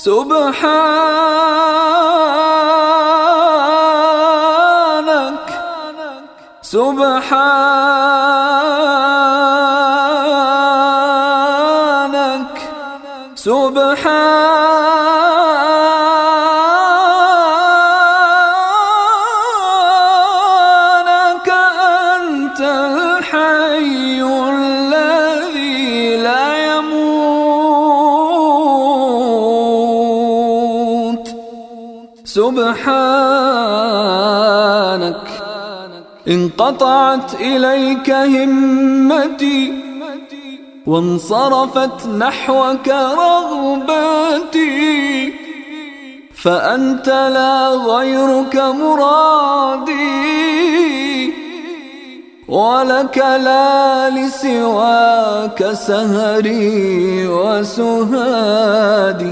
سبحانك سبحانك سبحانك أنت الحي. سبحانك انقطعت إليك همتي وانصرفت نحوك رغبتي فأنت لا غيرك مرادي ولك لا لسواك سهري وسهادي.